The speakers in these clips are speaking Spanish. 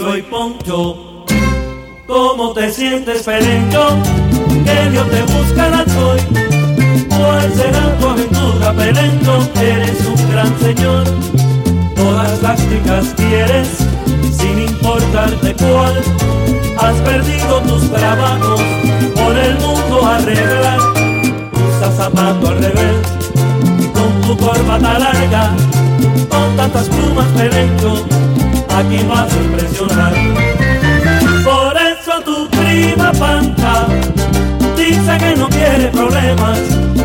Petro y Poncho. ¿Cómo te sientes, Perencho? Que Dios te buscará hoy. ¿Cuál será tu aventura, Perencho? Eres un gran señor. Todas las chicas quieres, sin importarte cuál. Has perdido tus trabajos por el mundo arreglar. Usa zapato al revés y con tu corbata larga, con tantas plumas, Perencho aquí vas a impresionar. Por eso tu prima Panta dice que no quiere problemas.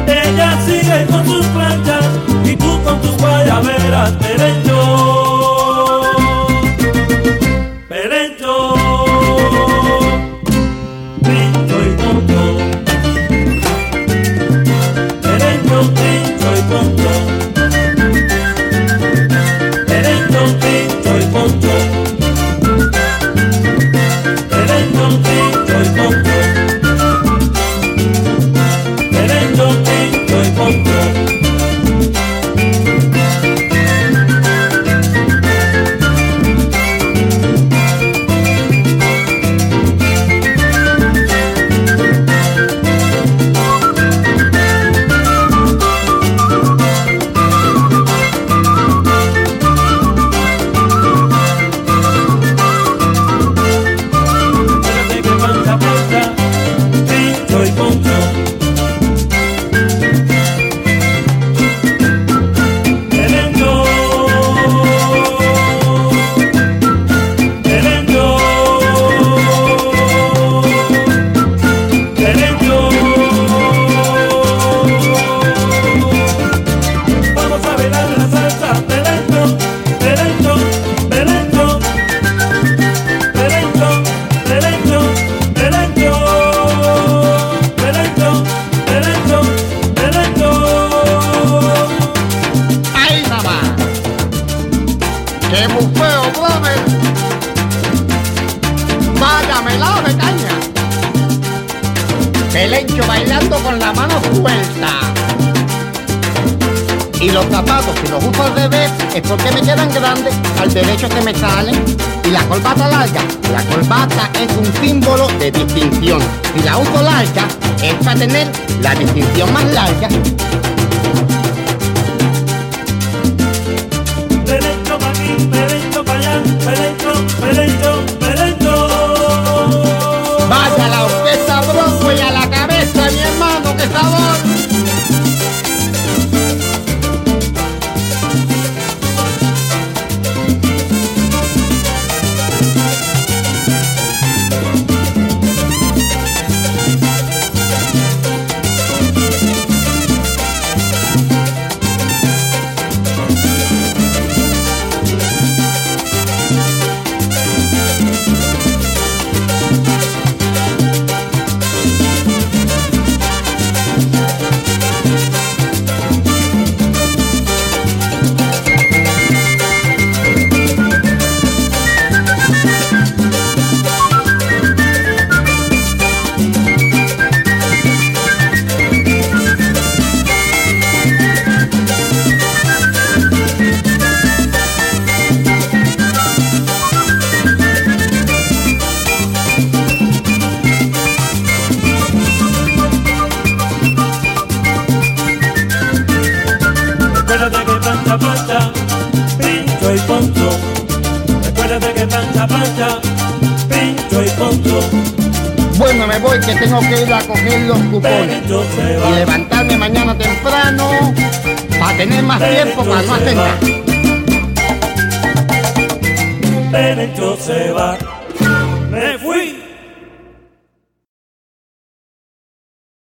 Ella sigue con sus planchas y tú con tus guayaberas derecho. ¡Qué bufeo, brother! ¡Vaya melado de caña! Pelencho bailando con la mano suelta. Y los zapatos, si los uso al revés, es porque me quedan grandes, al derecho se me salen. Y la corbata larga, la corbata es un símbolo de distinción. y la uso larga, es para tener la distinción más larga. Recuérdate que pancha pancha, pincho y poncho. Recuérdate que pancha pancha, pincho y poncho. Bueno, me voy que tengo que ir a coger los cupones y levantarme mañana temprano para tener más Benito tiempo para no hacer nada. Se va.